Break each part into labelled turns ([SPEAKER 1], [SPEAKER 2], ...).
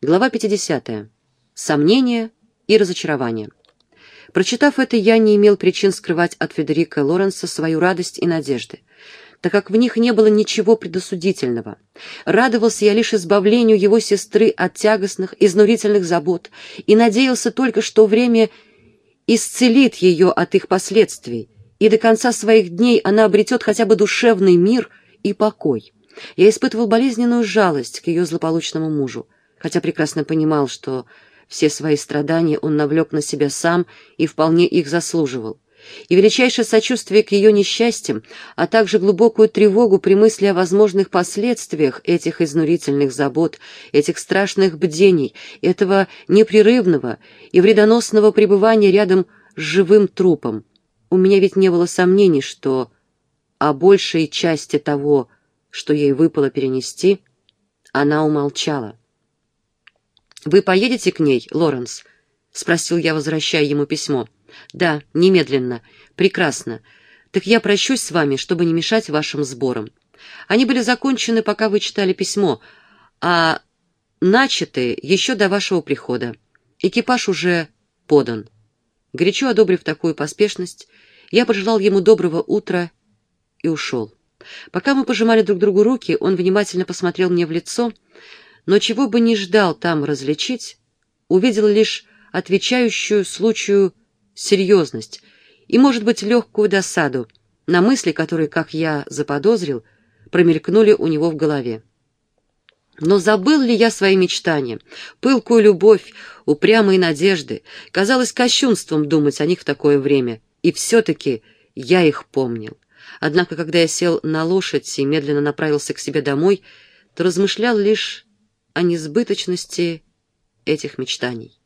[SPEAKER 1] Глава 50. Сомнения и разочарование. Прочитав это, я не имел причин скрывать от Федерика Лоренса свою радость и надежды, так как в них не было ничего предосудительного. Радовался я лишь избавлению его сестры от тягостных, изнурительных забот и надеялся только, что время исцелит ее от их последствий, и до конца своих дней она обретет хотя бы душевный мир и покой. Я испытывал болезненную жалость к ее злополучному мужу, хотя прекрасно понимал, что все свои страдания он навлек на себя сам и вполне их заслуживал. И величайшее сочувствие к ее несчастьям, а также глубокую тревогу при мысли о возможных последствиях этих изнурительных забот, этих страшных бдений, этого непрерывного и вредоносного пребывания рядом с живым трупом. У меня ведь не было сомнений, что о большей части того, что ей выпало перенести, она умолчала. «Вы поедете к ней, Лоренс?» — спросил я, возвращая ему письмо. «Да, немедленно. Прекрасно. Так я прощусь с вами, чтобы не мешать вашим сборам. Они были закончены, пока вы читали письмо, а начаты еще до вашего прихода. Экипаж уже подан». Горячо одобрив такую поспешность, я пожелал ему доброго утра и ушел. Пока мы пожимали друг другу руки, он внимательно посмотрел мне в лицо — но чего бы ни ждал там различить, увидел лишь отвечающую случаю серьезность и, может быть, легкую досаду на мысли, которые, как я заподозрил, промелькнули у него в голове. Но забыл ли я свои мечтания, пылкую любовь, упрямые надежды? Казалось кощунством думать о них в такое время, и все-таки я их помнил. Однако, когда я сел на лошадь и медленно направился к себе домой, то размышлял лишь о несбыточности этих мечтаний,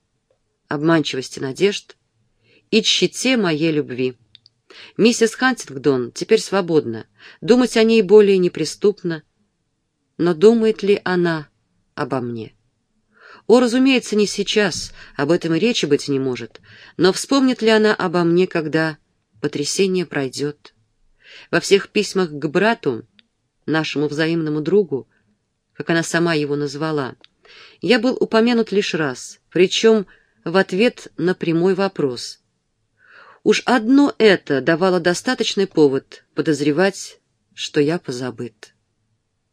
[SPEAKER 1] обманчивости надежд и тщете моей любви. Миссис Хантингдон теперь свободна, думать о ней более неприступно, но думает ли она обо мне? О, разумеется, не сейчас, об этом и речи быть не может, но вспомнит ли она обо мне, когда потрясение пройдет? Во всех письмах к брату, нашему взаимному другу, как она сама его назвала, я был упомянут лишь раз, причем в ответ на прямой вопрос. Уж одно это давало достаточный повод подозревать, что я позабыт.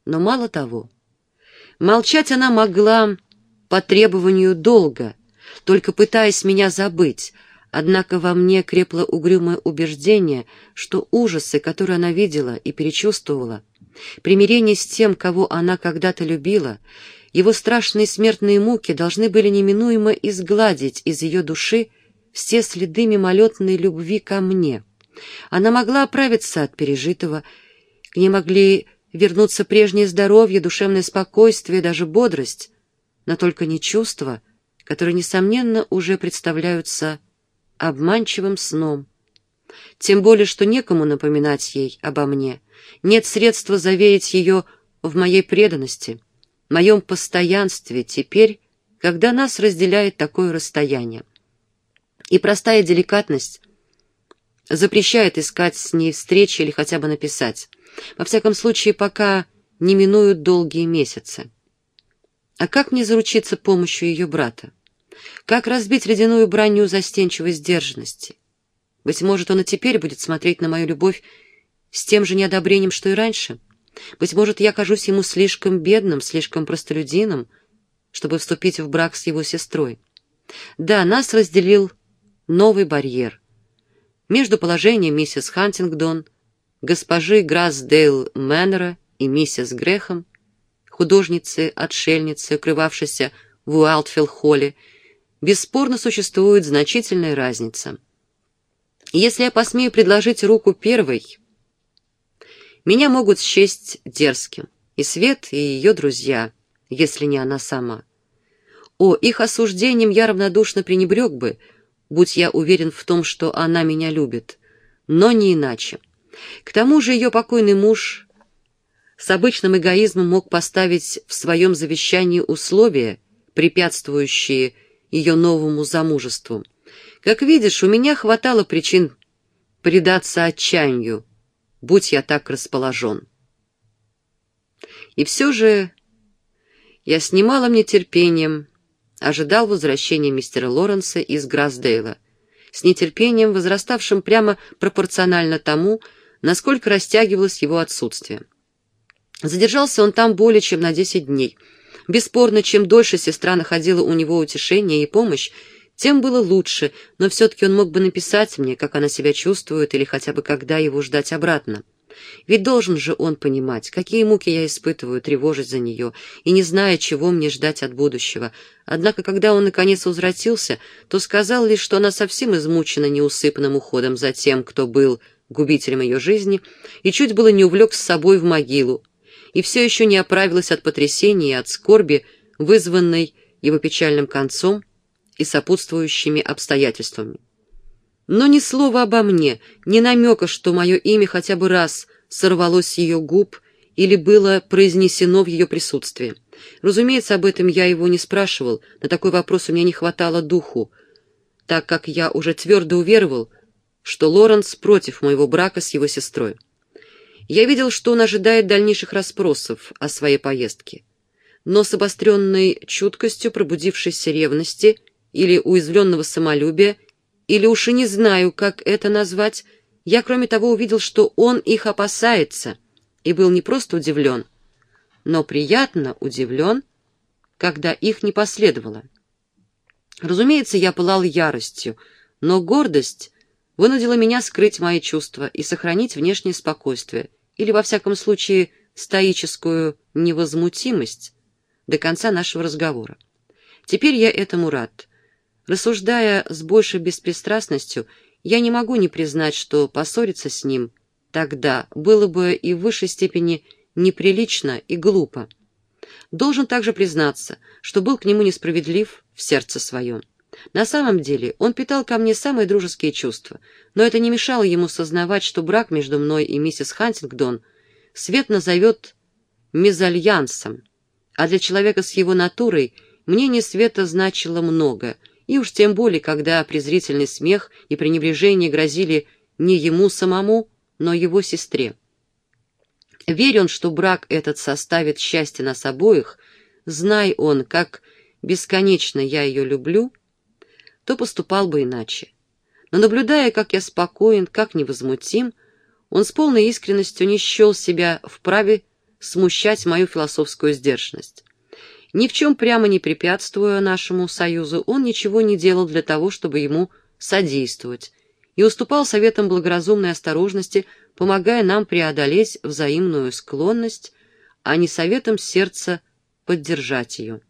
[SPEAKER 1] Но мало того, молчать она могла по требованию долга, только пытаясь меня забыть, однако во мне крепло угрюмое убеждение, что ужасы, которые она видела и перечувствовала, Примирение с тем, кого она когда-то любила, его страшные смертные муки должны были неминуемо изгладить из ее души все следы мимолетной любви ко мне. Она могла оправиться от пережитого, к ней могли вернуться прежнее здоровье, душевное спокойствие, даже бодрость, но только не чувства, которые, несомненно, уже представляются обманчивым сном. Тем более, что некому напоминать ей обо мне — нет средства заверить ее в моей преданности, моем постоянстве теперь, когда нас разделяет такое расстояние. И простая деликатность запрещает искать с ней встречи или хотя бы написать. Во всяком случае, пока не минуют долгие месяцы. А как мне заручиться помощью ее брата? Как разбить ледяную бранью застенчивой сдержанности? Быть может, он и теперь будет смотреть на мою любовь с тем же неодобрением, что и раньше. Быть может, я кажусь ему слишком бедным, слишком простолюдином, чтобы вступить в брак с его сестрой. Да, нас разделил новый барьер. Между положением миссис Хантингдон, госпожи Грасдейл Мэннера и миссис Грехом, художницы-отшельницы, укрывавшейся в Уайлдфилл-холле, бесспорно существует значительная разница. Если я посмею предложить руку первой, меня могут счесть дерзким, и Свет, и ее друзья, если не она сама. О, их осуждением я равнодушно пренебрег бы, будь я уверен в том, что она меня любит, но не иначе. К тому же ее покойный муж с обычным эгоизмом мог поставить в своем завещании условия, препятствующие ее новому замужеству. Как видишь, у меня хватало причин предаться отчаянию, будь я так расположен. И все же я с немалым нетерпением ожидал возвращения мистера Лоренса из Грасдейла, с нетерпением, возраставшим прямо пропорционально тому, насколько растягивалось его отсутствие. Задержался он там более чем на десять дней. Бесспорно, чем дольше сестра находила у него утешение и помощь, тем было лучше, но все-таки он мог бы написать мне, как она себя чувствует, или хотя бы когда его ждать обратно. Ведь должен же он понимать, какие муки я испытываю, тревожить за нее, и не зная, чего мне ждать от будущего. Однако, когда он наконец возвратился, то сказал лишь, что она совсем измучена неусыпным уходом за тем, кто был губителем ее жизни, и чуть было не увлек с собой в могилу, и все еще не оправилась от потрясения и от скорби, вызванной его печальным концом и сопутствующими обстоятельствами. Но ни слова обо мне, ни намека, что мое имя хотя бы раз сорвалось с ее губ или было произнесено в ее присутствии. Разумеется, об этом я его не спрашивал, на такой вопрос у меня не хватало духу, так как я уже твердо уверовал, что Лоренс против моего брака с его сестрой. Я видел, что он ожидает дальнейших расспросов о своей поездке, но с обостренной чуткостью пробудившейся ревности или уязвленного самолюбия или уж и не знаю, как это назвать, я, кроме того, увидел, что он их опасается, и был не просто удивлен, но приятно удивлен, когда их не последовало. Разумеется, я пылал яростью, но гордость вынудила меня скрыть мои чувства и сохранить внешнее спокойствие, или, во всяком случае, стоическую невозмутимость до конца нашего разговора. Теперь я этому рад. Рассуждая с большей беспристрастностью, я не могу не признать, что поссориться с ним тогда было бы и в высшей степени неприлично и глупо. Должен также признаться, что был к нему несправедлив в сердце своем. На самом деле он питал ко мне самые дружеские чувства, но это не мешало ему сознавать, что брак между мной и миссис Хантингдон свет назовет мезальянсом, а для человека с его натурой мнение света значило много — и уж тем более, когда презрительный смех и пренебрежение грозили не ему самому, но его сестре. Верь он, что брак этот составит счастье нас обоих, знай он, как бесконечно я ее люблю, то поступал бы иначе. Но наблюдая, как я спокоен, как невозмутим, он с полной искренностью не счел себя вправе смущать мою философскую сдержанность. Ни в чем прямо не препятствуя нашему союзу, он ничего не делал для того, чтобы ему содействовать, и уступал советам благоразумной осторожности, помогая нам преодолеть взаимную склонность, а не советом сердца поддержать ее.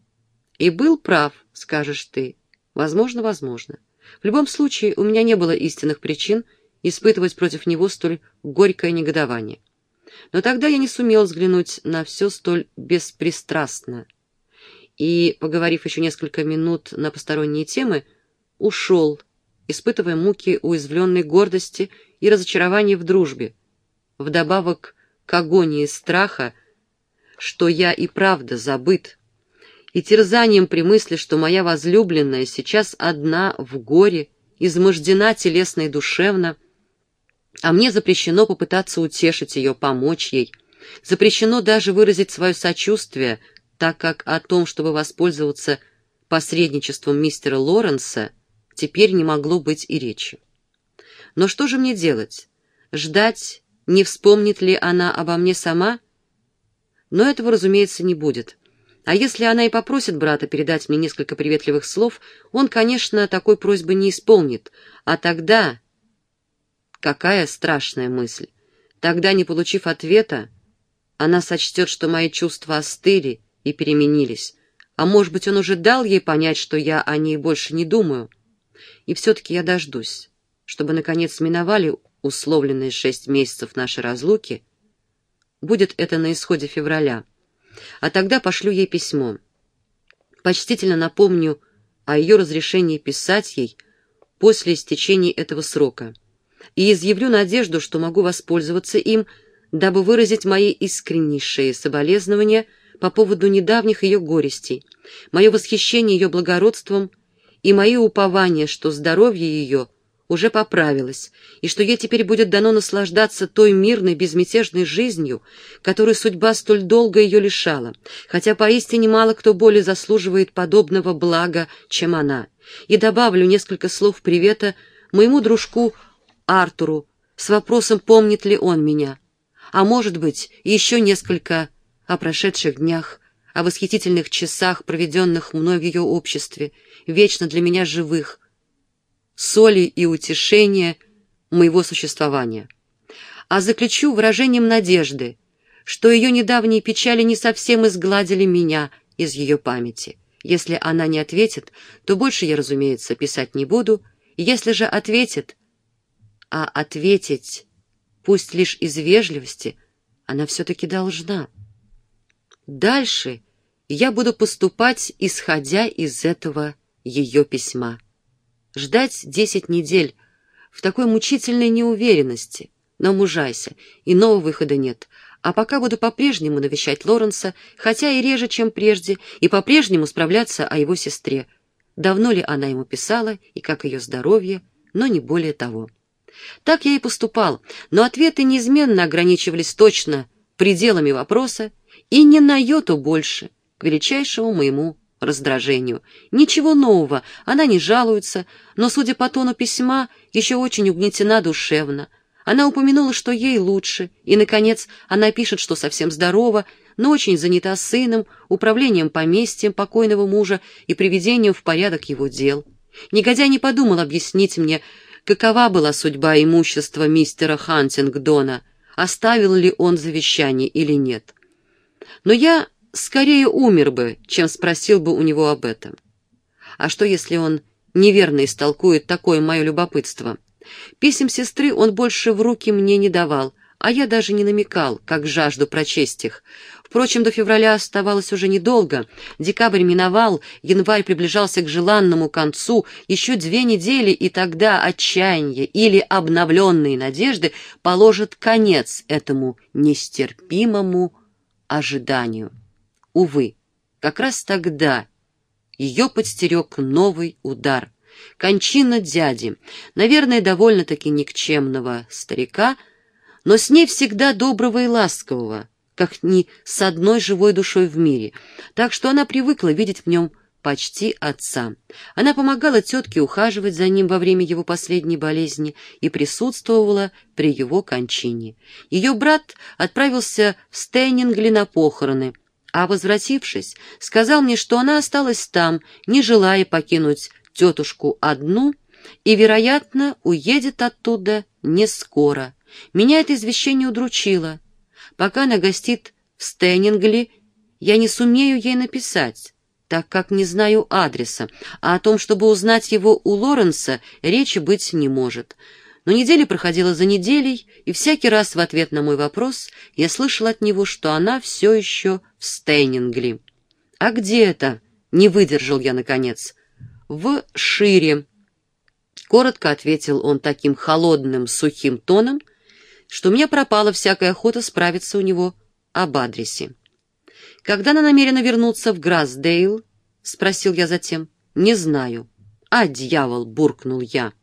[SPEAKER 1] И был прав, скажешь ты. Возможно, возможно. В любом случае, у меня не было истинных причин испытывать против него столь горькое негодование. Но тогда я не сумел взглянуть на все столь беспристрастно и, поговорив еще несколько минут на посторонние темы, ушел, испытывая муки уязвленной гордости и разочарования в дружбе, вдобавок к агонии страха, что я и правда забыт, и терзанием при мысли, что моя возлюбленная сейчас одна в горе, измождена телесно и душевно, а мне запрещено попытаться утешить ее, помочь ей, запрещено даже выразить свое сочувствие, так как о том, чтобы воспользоваться посредничеством мистера Лоренса, теперь не могло быть и речи. Но что же мне делать? Ждать, не вспомнит ли она обо мне сама? Но этого, разумеется, не будет. А если она и попросит брата передать мне несколько приветливых слов, он, конечно, такой просьбы не исполнит. А тогда... Какая страшная мысль! Тогда, не получив ответа, она сочтет, что мои чувства остыли, и переменились. А может быть, он уже дал ей понять, что я о ней больше не думаю. И все-таки я дождусь, чтобы, наконец, миновали условленные шесть месяцев нашей разлуки. Будет это на исходе февраля. А тогда пошлю ей письмо. Почтительно напомню о ее разрешении писать ей после истечения этого срока и изъявлю надежду, что могу воспользоваться им, дабы выразить мои искреннейшие соболезнования – по поводу недавних ее горестей, мое восхищение ее благородством и мои упования, что здоровье ее уже поправилась, и что ей теперь будет дано наслаждаться той мирной, безмятежной жизнью, которой судьба столь долго ее лишала, хотя поистине мало кто более заслуживает подобного блага, чем она. И добавлю несколько слов привета моему дружку Артуру с вопросом, помнит ли он меня, а может быть, еще несколько о прошедших днях, о восхитительных часах, проведенных мной в ее обществе, вечно для меня живых, соли и утешения моего существования. А заключу выражением надежды, что ее недавние печали не совсем изгладили меня из ее памяти. Если она не ответит, то больше я, разумеется, писать не буду. Если же ответит, а ответить, пусть лишь из вежливости, она все-таки должна. Дальше я буду поступать, исходя из этого ее письма ждать десять недель в такой мучительной неуверенности. Но мужайся, иного выхода нет. А пока буду по-прежнему навещать Лоренса, хотя и реже, чем прежде, и по-прежнему справляться о его сестре. Давно ли она ему писала, и как ее здоровье, но не более того. Так я и поступал, но ответы неизменно ограничивались точно пределами вопроса и не на йоту больше, к величайшему моему раздражению. Ничего нового, она не жалуется, но, судя по тону письма, еще очень угнетена душевно. Она упомянула, что ей лучше, и, наконец, она пишет, что совсем здорова, но очень занята сыном, управлением поместьем покойного мужа и приведением в порядок его дел. Негодяй не подумал объяснить мне, какова была судьба имущества мистера Хантингдона, оставил ли он завещание или нет. Но я скорее умер бы, чем спросил бы у него об этом. А что, если он неверно истолкует такое мое любопытство? Писем сестры он больше в руки мне не давал, а я даже не намекал, как жажду прочесть их. Впрочем, до февраля оставалось уже недолго. Декабрь миновал, январь приближался к желанному концу, еще две недели, и тогда отчаяние или обновленные надежды положат конец этому нестерпимому ожиданию. Увы, как раз тогда ее подстерег новый удар. Кончина дяди, наверное, довольно-таки никчемного старика, но с ней всегда доброго и ласкового, как ни с одной живой душой в мире, так что она привыкла видеть в нем почти отца. Она помогала тетке ухаживать за ним во время его последней болезни и присутствовала при его кончине. Ее брат отправился в Стейнингли на похороны, а, возвратившись, сказал мне, что она осталась там, не желая покинуть тетушку одну и, вероятно, уедет оттуда не скоро. Меня это извещение удручило. Пока она гостит в Стейнингли, я не сумею ей написать, так как не знаю адреса, а о том, чтобы узнать его у Лоренса, речи быть не может. Но неделя проходила за неделей, и всякий раз в ответ на мой вопрос я слышал от него, что она все еще в Стейнингли. «А где это?» — не выдержал я, наконец. «В Шире», — коротко ответил он таким холодным, сухим тоном, что меня пропала всякая охота справиться у него об адресе. «Когда она намерена вернуться в Грасдейл?» — спросил я затем. «Не знаю». «А, дьявол!» — буркнул я.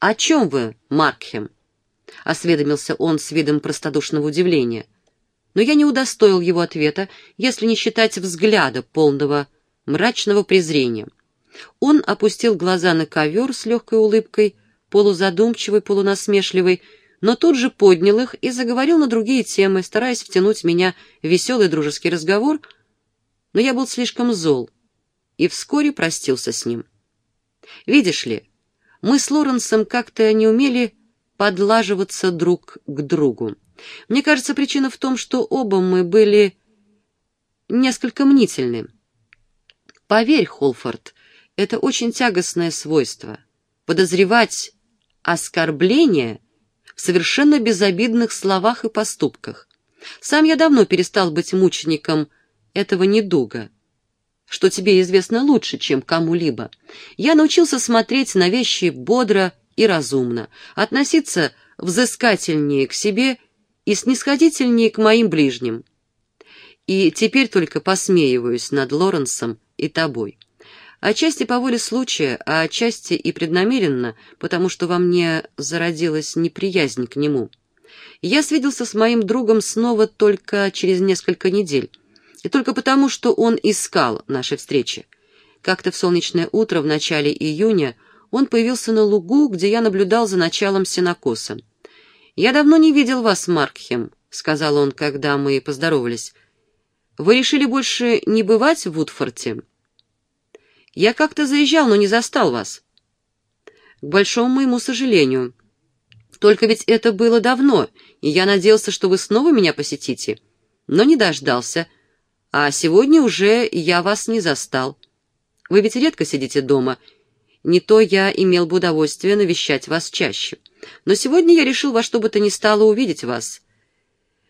[SPEAKER 1] «О чем вы, Маркхем?» — осведомился он с видом простодушного удивления. Но я не удостоил его ответа, если не считать взгляда, полного мрачного презрения. Он опустил глаза на ковер с легкой улыбкой, полузадумчивой, полунасмешливой, но тут же поднял их и заговорил на другие темы, стараясь втянуть меня в веселый дружеский разговор, но я был слишком зол и вскоре простился с ним. Видишь ли, мы с Лоренсом как-то не умели подлаживаться друг к другу. Мне кажется, причина в том, что оба мы были несколько мнительны. Поверь, Холфорд, это очень тягостное свойство — подозревать оскорбление совершенно безобидных словах и поступках. Сам я давно перестал быть мучеником этого недуга — что тебе известно лучше, чем кому-либо. Я научился смотреть на вещи бодро и разумно, относиться взыскательнее к себе и снисходительнее к моим ближним. И теперь только посмеиваюсь над Лоренсом и тобой. Отчасти по воле случая, а отчасти и преднамеренно, потому что во мне зародилась неприязнь к нему. Я свиделся с моим другом снова только через несколько недель, и только потому, что он искал наши встречи. Как-то в солнечное утро в начале июня он появился на лугу, где я наблюдал за началом сенокоса. «Я давно не видел вас, Маркхем», — сказал он, когда мы поздоровались. «Вы решили больше не бывать в Вудфорте?» Я как-то заезжал, но не застал вас. К большому моему сожалению. Только ведь это было давно, и я надеялся, что вы снова меня посетите. Но не дождался. А сегодня уже я вас не застал. Вы ведь редко сидите дома. Не то я имел бы удовольствие навещать вас чаще. Но сегодня я решил во что бы то ни стало увидеть вас.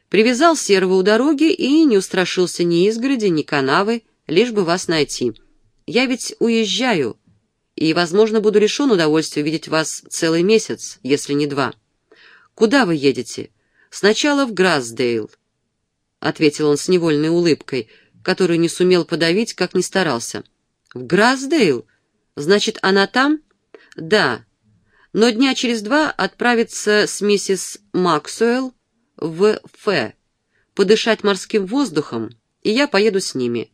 [SPEAKER 1] Привязал серого у дороги и не устрашился ни изгороди, ни канавы, лишь бы вас найти». Я ведь уезжаю, и, возможно, буду лишен удовольствия видеть вас целый месяц, если не два. Куда вы едете? Сначала в Грасдейл, — ответил он с невольной улыбкой, которую не сумел подавить, как ни старался. В Грасдейл? Значит, она там? Да. Но дня через два отправится с миссис Максуэлл в Ф, подышать морским воздухом, и я поеду с ними.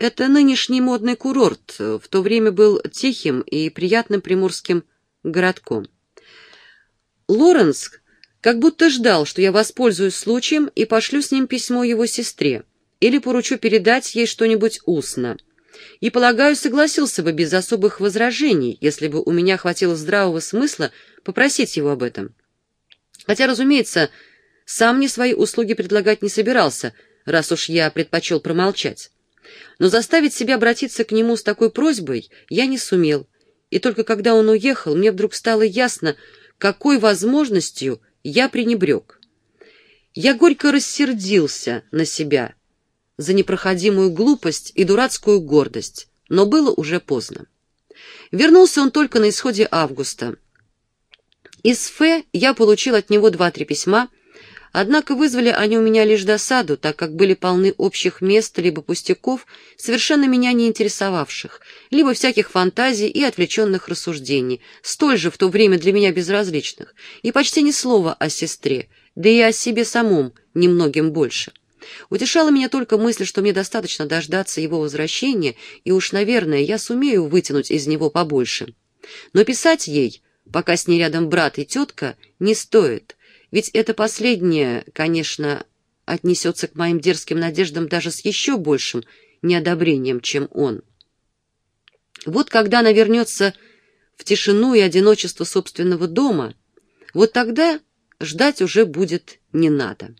[SPEAKER 1] Это нынешний модный курорт, в то время был тихим и приятным приморским городком. Лоренс как будто ждал, что я воспользуюсь случаем и пошлю с ним письмо его сестре или поручу передать ей что-нибудь устно. И, полагаю, согласился бы без особых возражений, если бы у меня хватило здравого смысла попросить его об этом. Хотя, разумеется, сам мне свои услуги предлагать не собирался, раз уж я предпочел промолчать. Но заставить себя обратиться к нему с такой просьбой я не сумел, и только когда он уехал, мне вдруг стало ясно, какой возможностью я пренебрег. Я горько рассердился на себя за непроходимую глупость и дурацкую гордость, но было уже поздно. Вернулся он только на исходе августа. Из Фе я получил от него два-три письма, Однако вызвали они у меня лишь досаду, так как были полны общих мест либо пустяков, совершенно меня не интересовавших, либо всяких фантазий и отвлеченных рассуждений, столь же в то время для меня безразличных, и почти ни слова о сестре, да и о себе самом немногим больше. Утешала меня только мысль, что мне достаточно дождаться его возвращения, и уж, наверное, я сумею вытянуть из него побольше. Но писать ей, пока с ней рядом брат и тетка, не стоит. Ведь это последнее, конечно, отнесется к моим дерзким надеждам даже с еще большим неодобрением, чем он. Вот когда она вернется в тишину и одиночество собственного дома, вот тогда ждать уже будет не надо.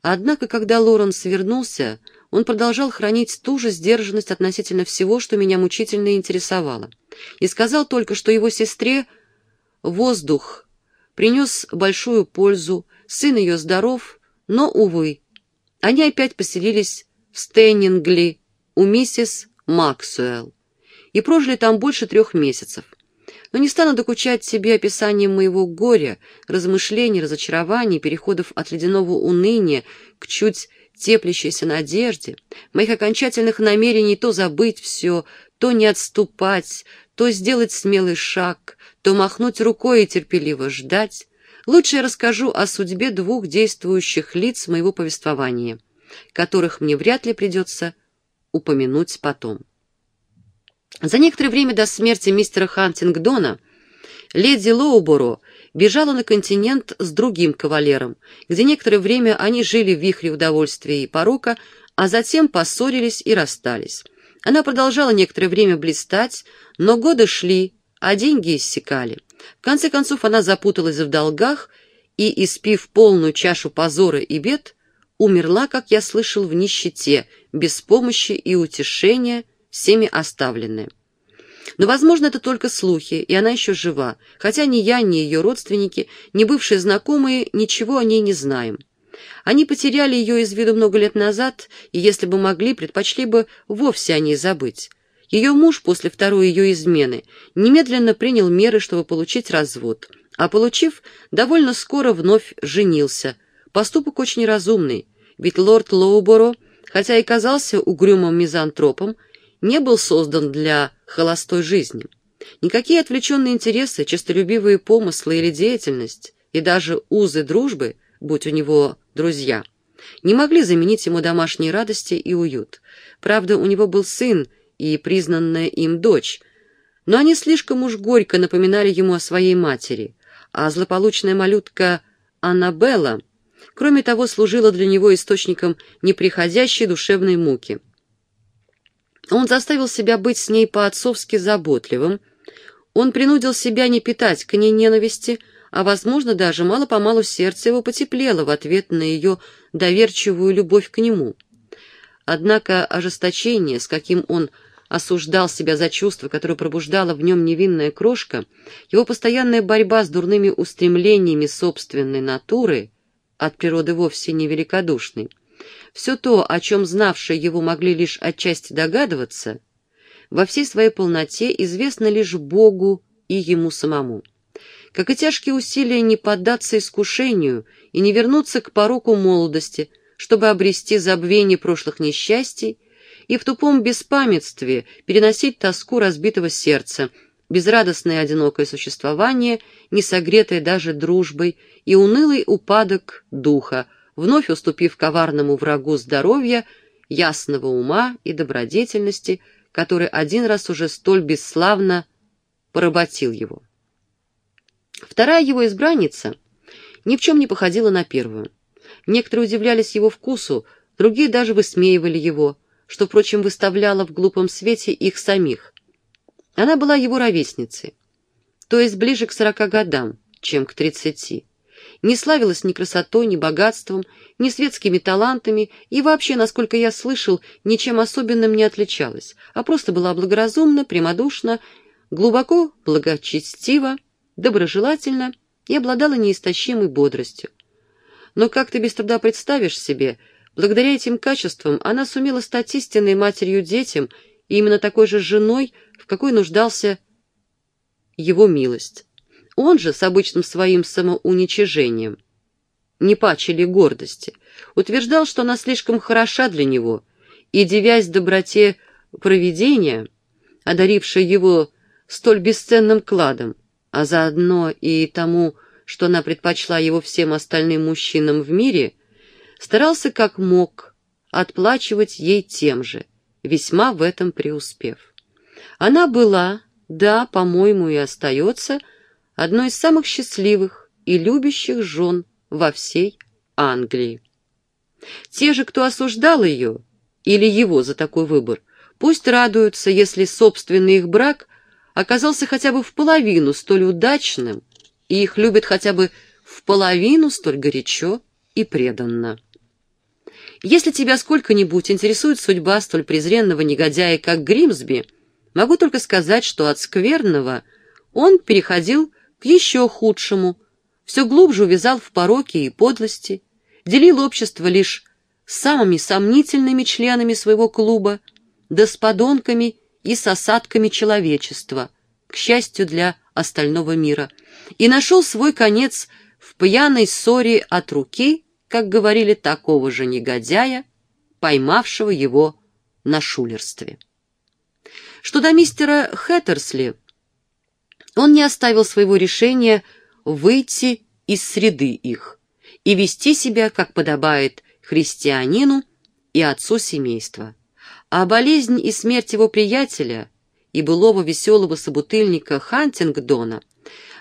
[SPEAKER 1] Однако, когда Лоренс вернулся, он продолжал хранить ту же сдержанность относительно всего, что меня мучительно интересовало, и сказал только, что его сестре воздух принес большую пользу, сын ее здоров, но, увы, они опять поселились в Стейнингли у миссис Максуэлл и прожили там больше трех месяцев. Но не стану докучать себе описанием моего горя, размышлений, разочарований, переходов от ледяного уныния к чуть теплящейся надежде, моих окончательных намерений то забыть все, то не отступать, то сделать смелый шаг, то махнуть рукой и терпеливо ждать, лучше я расскажу о судьбе двух действующих лиц моего повествования, которых мне вряд ли придется упомянуть потом. За некоторое время до смерти мистера Хантингдона леди Лоуборо бежала на континент с другим кавалером, где некоторое время они жили в вихре удовольствия и порока, а затем поссорились и расстались. Она продолжала некоторое время блистать, но годы шли, а деньги иссякали. В конце концов она запуталась в долгах и, испив полную чашу позора и бед, умерла, как я слышал, в нищете, без помощи и утешения, всеми оставленная. Но, возможно, это только слухи, и она еще жива, хотя ни я, ни ее родственники, ни бывшие знакомые ничего о ней не знаем. Они потеряли ее из виду много лет назад, и, если бы могли, предпочли бы вовсе о ней забыть. Ее муж после второй ее измены немедленно принял меры, чтобы получить развод, а получив, довольно скоро вновь женился. Поступок очень разумный, ведь лорд Лоуборо, хотя и казался угрюмым мизантропом, не был создан для холостой жизни. Никакие отвлеченные интересы, честолюбивые помыслы или деятельность, и даже узы дружбы, будь у него друзья, не могли заменить ему домашние радости и уют. Правда, у него был сын и признанная им дочь, но они слишком уж горько напоминали ему о своей матери, а злополучная малютка Аннабелла, кроме того, служила для него источником неприходящей душевной муки. Он заставил себя быть с ней по-отцовски заботливым, он принудил себя не питать к ней ненависти, а, возможно, даже мало-помалу сердце его потеплело в ответ на ее доверчивую любовь к нему. Однако ожесточение, с каким он осуждал себя за чувство, которое пробуждала в нем невинная крошка, его постоянная борьба с дурными устремлениями собственной натуры, от природы вовсе не великодушной, все то, о чем знавшие его могли лишь отчасти догадываться, во всей своей полноте известно лишь Богу и ему самому. Как и тяжкие усилия не поддаться искушению и не вернуться к пороку молодости, чтобы обрести забвение прошлых несчастий, и в тупом беспамятстве переносить тоску разбитого сердца, безрадостное одинокое существование, не согретое даже дружбой, и унылый упадок духа, вновь уступив коварному врагу здоровья, ясного ума и добродетельности, который один раз уже столь бесславно поработил его. Вторая его избранница ни в чем не походила на первую. Некоторые удивлялись его вкусу, другие даже высмеивали его, что, впрочем, выставляло в глупом свете их самих. Она была его ровесницей, то есть ближе к сорока годам, чем к тридцати. Не славилась ни красотой, ни богатством, ни светскими талантами и вообще, насколько я слышал, ничем особенным не отличалась, а просто была благоразумна, прямодушна, глубоко благочестива, доброжелательна и обладала неистощимой бодростью. Но как ты без труда представишь себе, благодаря этим качествам она сумела стать истинной матерью детям и именно такой же женой, в какой нуждался его милость. Он же с обычным своим самоуничижением, не пачели гордости, утверждал, что она слишком хороша для него, и, девясь доброте провидения, одарившей его столь бесценным кладом, а заодно и тому, что она предпочла его всем остальным мужчинам в мире, старался как мог отплачивать ей тем же, весьма в этом преуспев. Она была, да, по-моему, и остается, одной из самых счастливых и любящих жен во всей Англии. Те же, кто осуждал ее или его за такой выбор, пусть радуются, если собственный их брак оказался хотя бы в половину столь удачным, и их любят хотя бы в половину столь горячо и преданно. Если тебя сколько-нибудь интересует судьба столь презренного негодяя, как Гримсби, могу только сказать, что от скверного он переходил к еще худшему, все глубже увязал в пороке и подлости, делил общество лишь самыми сомнительными членами своего клуба, да с подонками и с осадками человечества, к счастью для остального мира, и нашел свой конец в пьяной ссоре от руки, как говорили, такого же негодяя, поймавшего его на шулерстве. Что до мистера Хэттерсли, он не оставил своего решения выйти из среды их и вести себя, как подобает христианину и отцу семейства. А болезнь и смерть его приятеля и былого веселого собутыльника Хантингдона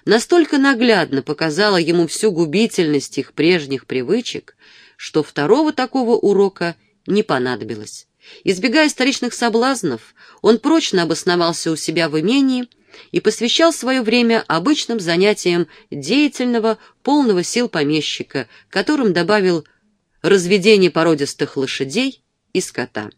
[SPEAKER 1] настолько наглядно показала ему всю губительность их прежних привычек, что второго такого урока не понадобилось. Избегая столичных соблазнов, он прочно обосновался у себя в имении и посвящал свое время обычным занятиям деятельного, полного сил помещика, которым добавил разведение породистых лошадей и скота.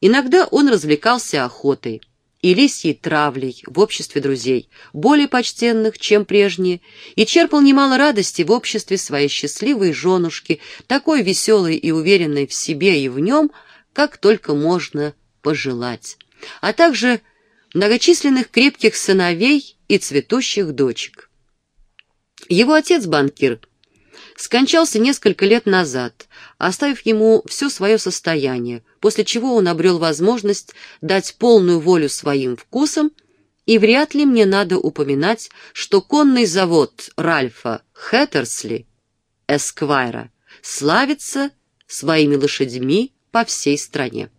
[SPEAKER 1] Иногда он развлекался охотой и лисьей травлей в обществе друзей, более почтенных, чем прежние, и черпал немало радости в обществе своей счастливой женушки, такой веселой и уверенной в себе и в нем, как только можно пожелать, а также многочисленных крепких сыновей и цветущих дочек. Его отец, банкир, скончался несколько лет назад, оставив ему все свое состояние, после чего он обрел возможность дать полную волю своим вкусам, и вряд ли мне надо упоминать, что конный завод Ральфа Хэттерсли, Эсквайра, славится своими лошадьми по всей стране.